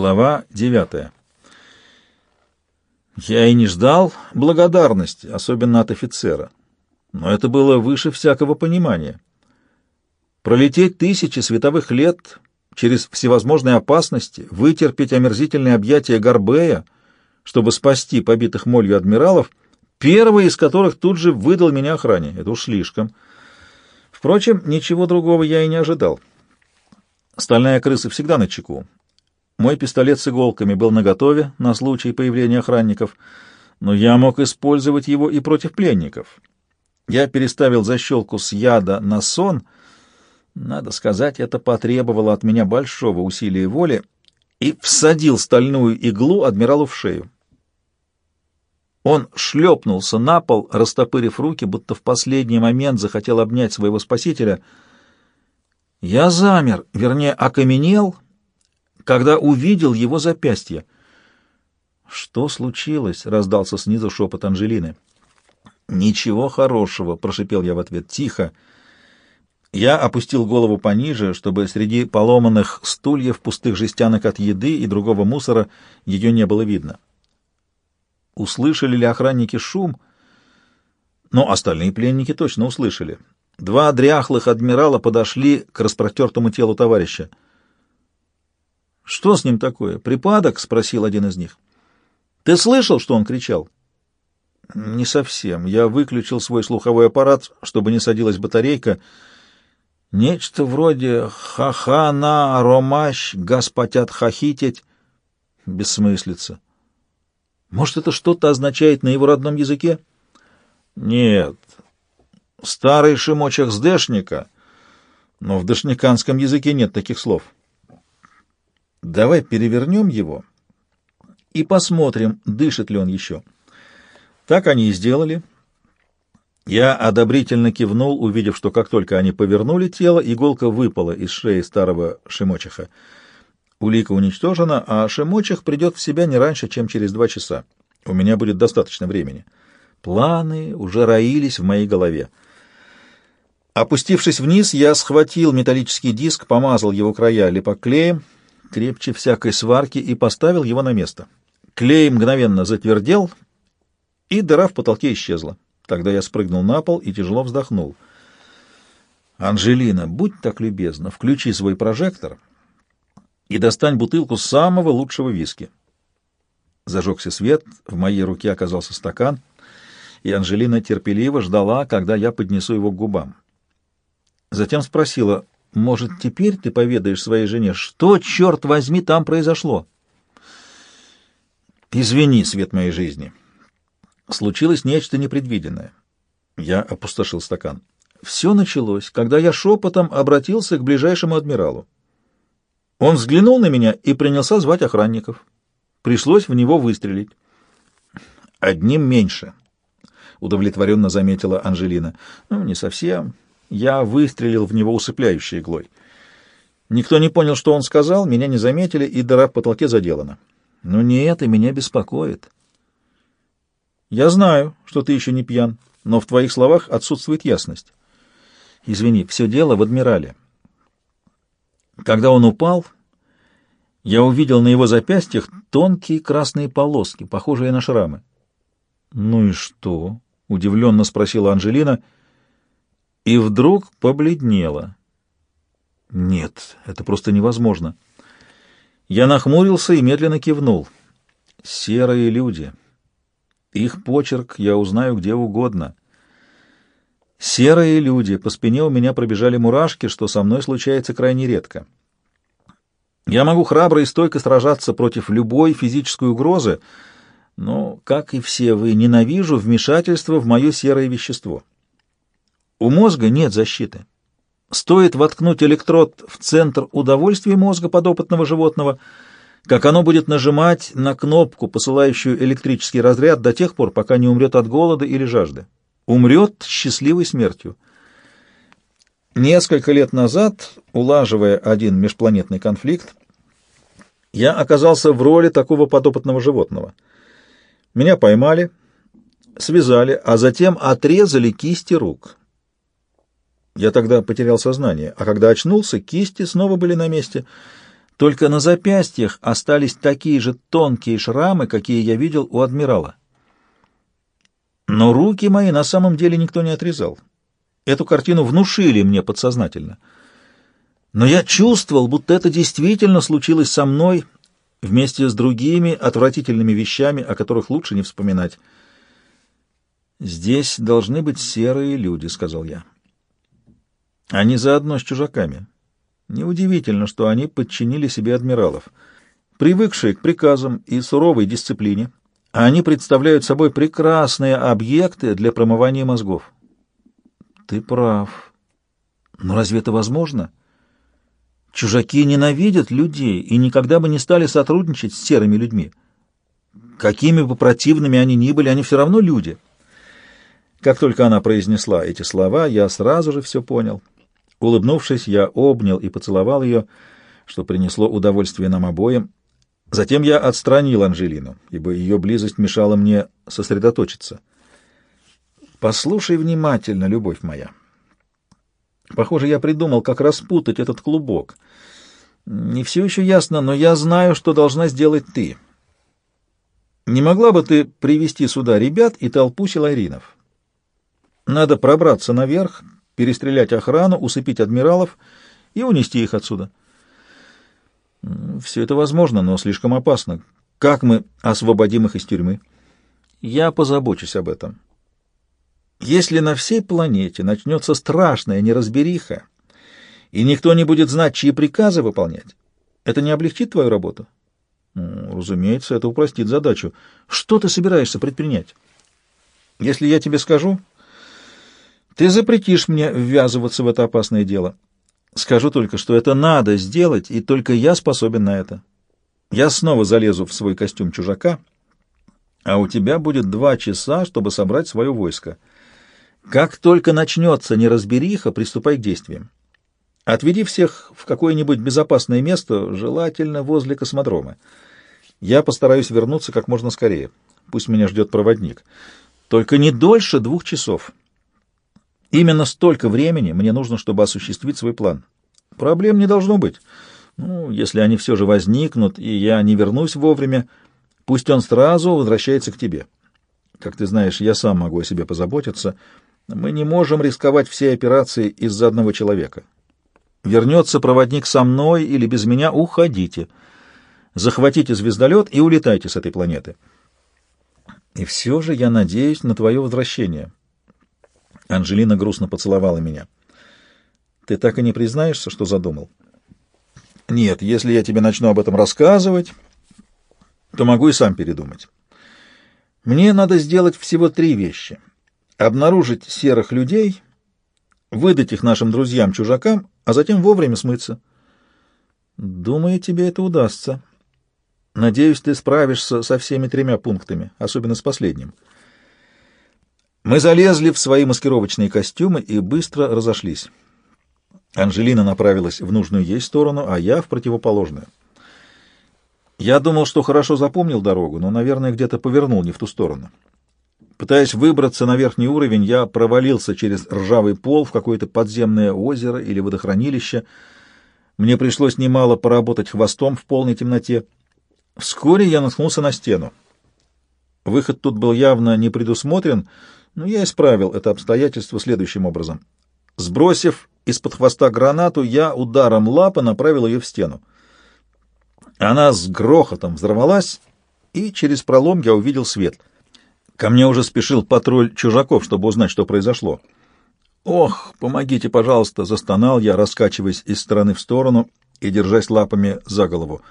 Глава девятая. Я и не ждал благодарности, особенно от офицера. Но это было выше всякого понимания. Пролететь тысячи световых лет через всевозможные опасности, вытерпеть омерзительные объятия Горбея, чтобы спасти побитых молью адмиралов, первый из которых тут же выдал меня охране. Это уж слишком. Впрочем, ничего другого я и не ожидал. Стальная крыса всегда на чеку. Мой пистолет с иголками был наготове на случай появления охранников, но я мог использовать его и против пленников. Я переставил защелку с яда на сон. Надо сказать, это потребовало от меня большого усилия воли и всадил стальную иглу адмиралу в шею. Он шлепнулся на пол, растопырив руки, будто в последний момент захотел обнять своего спасителя. Я замер, вернее, окаменел — когда увидел его запястье. «Что случилось?» — раздался снизу шепот Анжелины. «Ничего хорошего», — прошипел я в ответ. «Тихо». Я опустил голову пониже, чтобы среди поломанных стульев, пустых жестянок от еды и другого мусора ее не было видно. Услышали ли охранники шум? Но остальные пленники точно услышали. Два дряхлых адмирала подошли к распротертому телу товарища. «Что с ним такое? Припадок?» — спросил один из них. «Ты слышал, что он кричал?» «Не совсем. Я выключил свой слуховой аппарат, чтобы не садилась батарейка. Нечто вроде «ха-ха-на, ромащ, господят хахитить». Бессмыслица. Может, это что-то означает на его родном языке? Нет. Старый шимочек с дэшника, но в дэшниканском языке нет таких слов. Давай перевернем его и посмотрим, дышит ли он еще. Так они и сделали. Я одобрительно кивнул, увидев, что как только они повернули тело, иголка выпала из шеи старого Шимочиха. Улика уничтожена, а Шимочих придет в себя не раньше, чем через два часа. У меня будет достаточно времени. Планы уже роились в моей голове. Опустившись вниз, я схватил металлический диск, помазал его края липоклеем, крепче всякой сварки и поставил его на место. Клей мгновенно затвердел, и дыра в потолке исчезла. Тогда я спрыгнул на пол и тяжело вздохнул. «Анжелина, будь так любезна, включи свой прожектор и достань бутылку самого лучшего виски». Зажегся свет, в моей руке оказался стакан, и Анжелина терпеливо ждала, когда я поднесу его к губам. Затем спросила, может, теперь ты поведаешь своей жене, что, черт возьми, там произошло? Извини, свет моей жизни. Случилось нечто непредвиденное. Я опустошил стакан. Все началось, когда я шепотом обратился к ближайшему адмиралу. Он взглянул на меня и принялся звать охранников. Пришлось в него выстрелить. «Одним меньше», — удовлетворенно заметила Анжелина. «Ну, не совсем. Я выстрелил в него усыпляющей иглой. Никто не понял, что он сказал, меня не заметили, и дыра в потолке заделана. Но не это меня беспокоит. Я знаю, что ты еще не пьян, но в твоих словах отсутствует ясность. Извини, все дело в адмирале. Когда он упал, я увидел на его запястьях тонкие красные полоски, похожие на шрамы. — Ну и что? — удивленно спросила Анжелина — и вдруг побледнела. Нет, это просто невозможно. Я нахмурился и медленно кивнул. Серые люди. Их почерк я узнаю где угодно. Серые люди. По спине у меня пробежали мурашки, что со мной случается крайне редко. Я могу храбро и стойко сражаться против любой физической угрозы, но, как и все вы, ненавижу вмешательство в мое серое вещество. У мозга нет защиты. Стоит воткнуть электрод в центр удовольствия мозга подопытного животного, как оно будет нажимать на кнопку, посылающую электрический разряд до тех пор, пока не умрет от голода или жажды. Умрет счастливой смертью. Несколько лет назад, улаживая один межпланетный конфликт, я оказался в роли такого подопытного животного. Меня поймали, связали, а затем отрезали кисти рук. Я тогда потерял сознание, а когда очнулся, кисти снова были на месте, Только на запястьях остались такие же тонкие шрамы, какие я видел у адмирала. Но руки мои на самом деле никто не отрезал. Эту картину внушили мне подсознательно. Но я чувствовал, будто это действительно случилось со мной вместе с другими отвратительными вещами, о которых лучше не вспоминать. «Здесь должны быть серые люди», — сказал я. «Они заодно с чужаками. Неудивительно, что они подчинили себе адмиралов. Привыкшие к приказам и суровой дисциплине, они представляют собой прекрасные объекты для промывания мозгов». «Ты прав. Но разве это возможно?» Чужаки ненавидят людей и никогда бы не стали сотрудничать с серыми людьми. Какими бы противными они ни были, они все равно люди. Как только она произнесла эти слова, я сразу же все понял. Улыбнувшись, я обнял и поцеловал ее, что принесло удовольствие нам обоим. Затем я отстранил Анжелину, ибо ее близость мешала мне сосредоточиться. «Послушай внимательно, любовь моя». Похоже, я придумал, как распутать этот клубок. Не все еще ясно, но я знаю, что должна сделать ты. Не могла бы ты привести сюда ребят и толпу силаринов? Надо пробраться наверх, перестрелять охрану, усыпить адмиралов и унести их отсюда. Все это возможно, но слишком опасно. Как мы освободим их из тюрьмы? Я позабочусь об этом. Если на всей планете начнется страшная неразбериха, и никто не будет знать, чьи приказы выполнять, это не облегчит твою работу? Ну, разумеется, это упростит задачу. Что ты собираешься предпринять? Если я тебе скажу, ты запретишь мне ввязываться в это опасное дело. Скажу только, что это надо сделать, и только я способен на это. Я снова залезу в свой костюм чужака, а у тебя будет два часа, чтобы собрать свое войско — как только начнется неразбериха, приступай к действиям. Отведи всех в какое-нибудь безопасное место, желательно возле космодрома. Я постараюсь вернуться как можно скорее. Пусть меня ждет проводник. Только не дольше двух часов. Именно столько времени мне нужно, чтобы осуществить свой план. Проблем не должно быть. Ну, если они все же возникнут, и я не вернусь вовремя, пусть он сразу возвращается к тебе. Как ты знаешь, я сам могу о себе позаботиться — мы не можем рисковать всей операцией из-за одного человека. Вернется проводник со мной или без меня, уходите. Захватите звездолет и улетайте с этой планеты. И все же я надеюсь на твое возвращение. Анжелина грустно поцеловала меня. Ты так и не признаешься, что задумал? Нет, если я тебе начну об этом рассказывать, то могу и сам передумать. Мне надо сделать всего три вещи — обнаружить серых людей, выдать их нашим друзьям-чужакам, а затем вовремя смыться. Думаю, тебе это удастся. Надеюсь, ты справишься со всеми тремя пунктами, особенно с последним. Мы залезли в свои маскировочные костюмы и быстро разошлись. Анжелина направилась в нужную ей сторону, а я в противоположную. Я думал, что хорошо запомнил дорогу, но, наверное, где-то повернул не в ту сторону. Пытаясь выбраться на верхний уровень, я провалился через ржавый пол в какое-то подземное озеро или водохранилище. Мне пришлось немало поработать хвостом в полной темноте. Вскоре я наткнулся на стену. Выход тут был явно не предусмотрен, но я исправил это обстоятельство следующим образом. Сбросив из-под хвоста гранату, я ударом лапы направил ее в стену. Она с грохотом взорвалась, и через пролом я увидел свет — Ко мне уже спешил патруль чужаков, чтобы узнать, что произошло. «Ох, помогите, пожалуйста!» — застонал я, раскачиваясь из стороны в сторону и держась лапами за голову.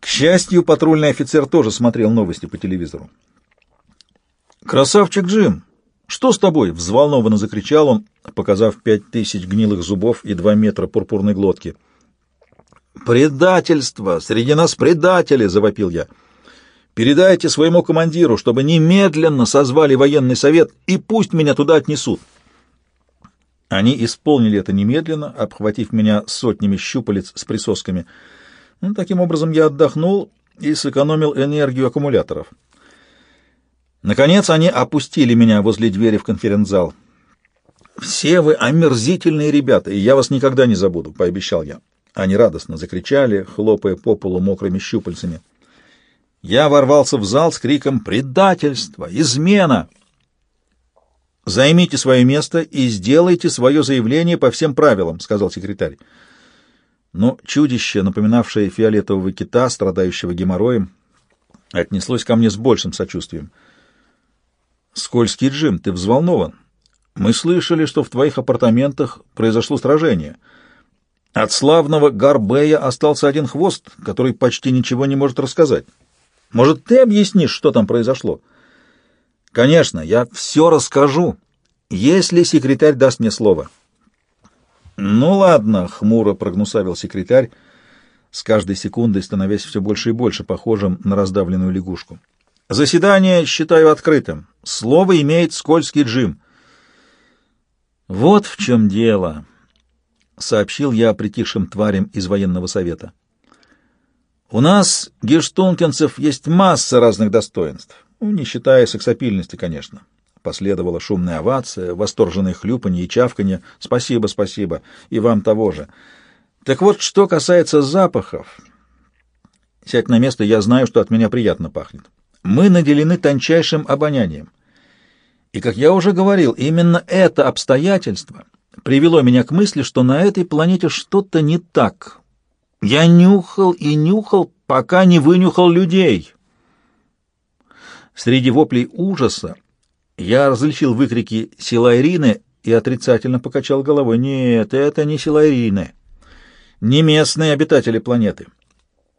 К счастью, патрульный офицер тоже смотрел новости по телевизору. «Красавчик Джим! Что с тобой?» — взволнованно закричал он, показав пять тысяч гнилых зубов и два метра пурпурной глотки. «Предательство! Среди нас предатели!» — завопил я. Передайте своему командиру, чтобы немедленно созвали военный совет и пусть меня туда отнесут. Они исполнили это немедленно, обхватив меня сотнями щупалец с присосками. Ну, таким образом я отдохнул и сэкономил энергию аккумуляторов. Наконец они опустили меня возле двери в конференц-зал. «Все вы омерзительные ребята, и я вас никогда не забуду», — пообещал я. Они радостно закричали, хлопая по полу мокрыми щупальцами. Я ворвался в зал с криком «Предательство! Измена!» «Займите свое место и сделайте свое заявление по всем правилам», — сказал секретарь. Но чудище, напоминавшее фиолетового кита, страдающего геморроем, отнеслось ко мне с большим сочувствием. «Скользкий Джим, ты взволнован. Мы слышали, что в твоих апартаментах произошло сражение. От славного Гарбея остался один хвост, который почти ничего не может рассказать. Может, ты объяснишь, что там произошло?» «Конечно, я все расскажу, если секретарь даст мне слово». «Ну ладно», — хмуро прогнусавил секретарь, с каждой секундой становясь все больше и больше похожим на раздавленную лягушку. «Заседание считаю открытым. Слово имеет скользкий Джим». «Вот в чем дело», — сообщил я притихшим тварям из военного совета. «У нас, гештункинцев, есть масса разных достоинств, ну, не считая сексапильности, конечно. Последовала шумная овация, восторженное хлюпанье и чавканье. «Спасибо, спасибо. И вам того же». Так вот, что касается запахов. Сядь на место, я знаю, что от меня приятно пахнет. Мы наделены тончайшим обонянием. И, как я уже говорил, именно это обстоятельство привело меня к мысли, что на этой планете что-то не так. Я нюхал и нюхал, пока не вынюхал людей. Среди воплей ужаса я различил выкрики Силайрины и отрицательно покачал головой. Нет, это не Силайрины, не местные обитатели планеты.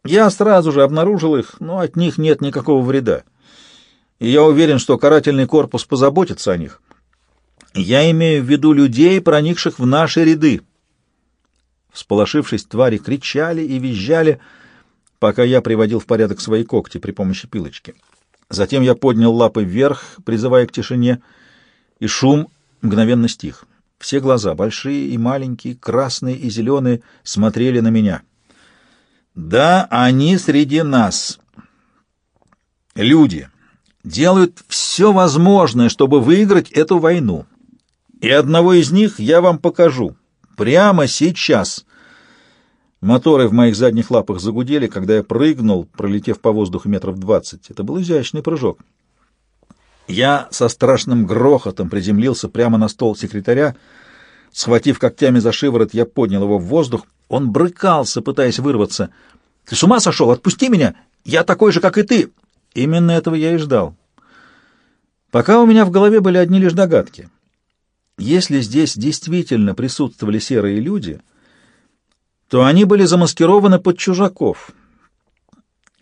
Я сразу же обнаружил их, но от них нет никакого вреда. И я уверен, что карательный корпус позаботится о них. Я имею в виду людей, проникших в наши ряды. Всполошившись, твари кричали и визжали, пока я приводил в порядок свои когти при помощи пилочки. Затем я поднял лапы вверх, призывая к тишине, и шум мгновенно стих. Все глаза, большие и маленькие, красные и зеленые, смотрели на меня. Да, они среди нас. Люди делают все возможное, чтобы выиграть эту войну. И одного из них я вам покажу. Прямо сейчас. Моторы в моих задних лапах загудели, когда я прыгнул, пролетев по воздуху метров двадцать. Это был изящный прыжок. Я со страшным грохотом приземлился прямо на стол секретаря. Схватив когтями за шиворот, я поднял его в воздух. Он брыкался, пытаясь вырваться. «Ты с ума сошел? Отпусти меня! Я такой же, как и ты!» Именно этого я и ждал. Пока у меня в голове были одни лишь догадки. Если здесь действительно присутствовали серые люди то они были замаскированы под чужаков.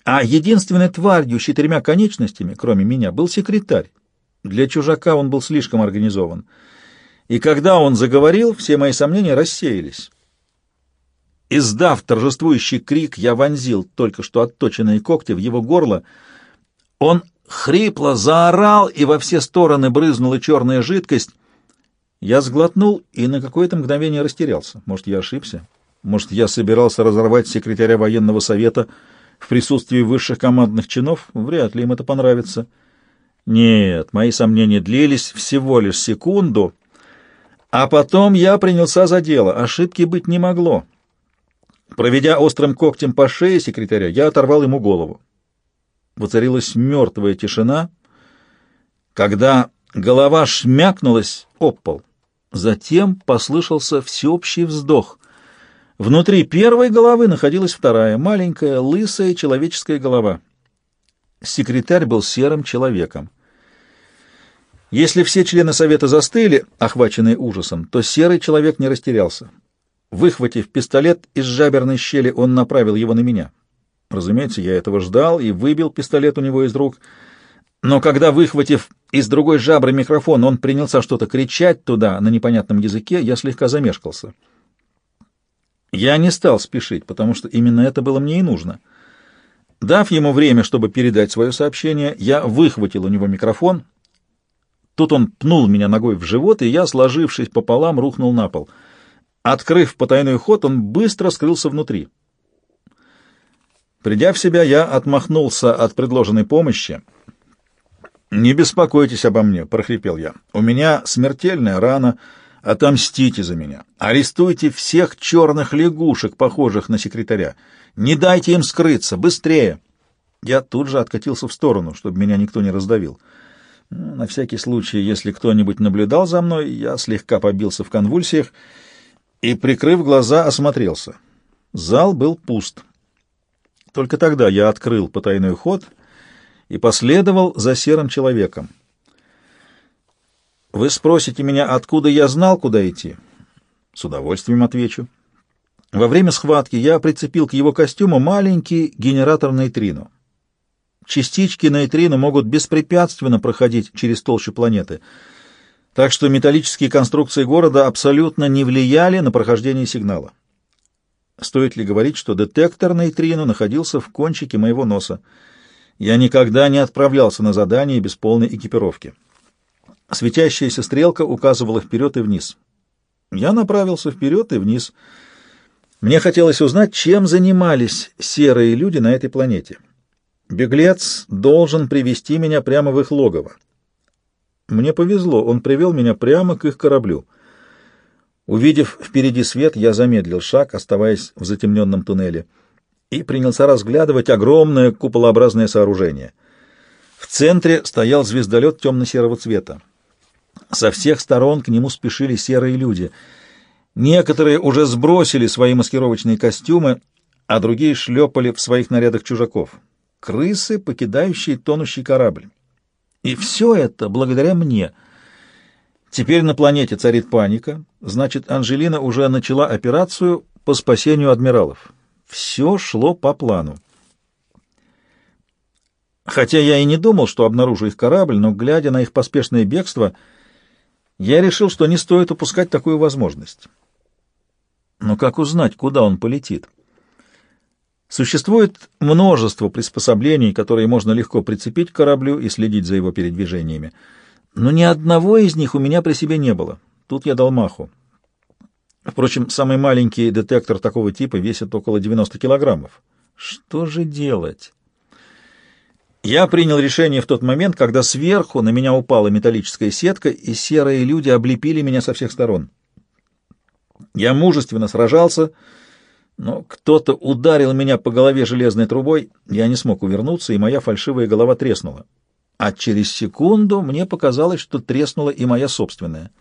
А единственной тварью с четырьмя конечностями, кроме меня, был секретарь. Для чужака он был слишком организован. И когда он заговорил, все мои сомнения рассеялись. Издав торжествующий крик, я вонзил только что отточенные когти в его горло. Он хрипло заорал, и во все стороны брызнула черная жидкость. Я сглотнул и на какое-то мгновение растерялся. Может, я ошибся? Может, я собирался разорвать секретаря военного совета в присутствии высших командных чинов? Вряд ли им это понравится. Нет, мои сомнения длились всего лишь секунду, а потом я принялся за дело. Ошибки быть не могло. Проведя острым когтем по шее секретаря, я оторвал ему голову. Воцарилась мертвая тишина, когда голова шмякнулась об пол. Затем послышался всеобщий вздох — Внутри первой головы находилась вторая, маленькая, лысая человеческая голова. Секретарь был серым человеком. Если все члены совета застыли, охваченные ужасом, то серый человек не растерялся. Выхватив пистолет из жаберной щели, он направил его на меня. Разумеется, я этого ждал и выбил пистолет у него из рук. Но когда, выхватив из другой жабры микрофон, он принялся что-то кричать туда на непонятном языке, я слегка замешкался. Я не стал спешить, потому что именно это было мне и нужно. Дав ему время, чтобы передать свое сообщение, я выхватил у него микрофон. Тут он пнул меня ногой в живот, и я, сложившись пополам, рухнул на пол. Открыв потайной ход, он быстро скрылся внутри. Придя в себя, я отмахнулся от предложенной помощи. «Не беспокойтесь обо мне», — прохрипел я. «У меня смертельная рана, Отомстите за меня. Арестуйте всех черных лягушек, похожих на секретаря. Не дайте им скрыться. Быстрее!» Я тут же откатился в сторону, чтобы меня никто не раздавил. Ну, на всякий случай, если кто-нибудь наблюдал за мной, я слегка побился в конвульсиях и, прикрыв глаза, осмотрелся. Зал был пуст. Только тогда я открыл потайной ход и последовал за серым человеком. Вы спросите меня, откуда я знал, куда идти? С удовольствием отвечу. Во время схватки я прицепил к его костюму маленький генератор нейтрино. Частички нейтрино могут беспрепятственно проходить через толщу планеты, так что металлические конструкции города абсолютно не влияли на прохождение сигнала. Стоит ли говорить, что детектор нейтрино находился в кончике моего носа? Я никогда не отправлялся на задание без полной экипировки. Светящаяся стрелка указывала вперед и вниз. Я направился вперед и вниз. Мне хотелось узнать, чем занимались серые люди на этой планете. Беглец должен привести меня прямо в их логово. Мне повезло, он привел меня прямо к их кораблю — Увидев впереди свет, я замедлил шаг, оставаясь в затемненном туннеле, и принялся разглядывать огромное куполообразное сооружение. В центре стоял звездолет темно-серого цвета. Со всех сторон к нему спешили серые люди. Некоторые уже сбросили свои маскировочные костюмы, а другие шлепали в своих нарядах чужаков. Крысы, покидающие тонущий корабль. И все это благодаря мне — Теперь на планете царит паника, значит, Анжелина уже начала операцию по спасению адмиралов. Все шло по плану. Хотя я и не думал, что обнаружу их корабль, но, глядя на их поспешное бегство, я решил, что не стоит упускать такую возможность. Но как узнать, куда он полетит? Существует множество приспособлений, которые можно легко прицепить к кораблю и следить за его передвижениями но ни одного из них у меня при себе не было. Тут я дал маху. Впрочем, самый маленький детектор такого типа весит около 90 килограммов. Что же делать? Я принял решение в тот момент, когда сверху на меня упала металлическая сетка, и серые люди облепили меня со всех сторон. Я мужественно сражался, но кто-то ударил меня по голове железной трубой, я не смог увернуться, и моя фальшивая голова треснула. А через секунду мне показалось, что треснула и моя собственная —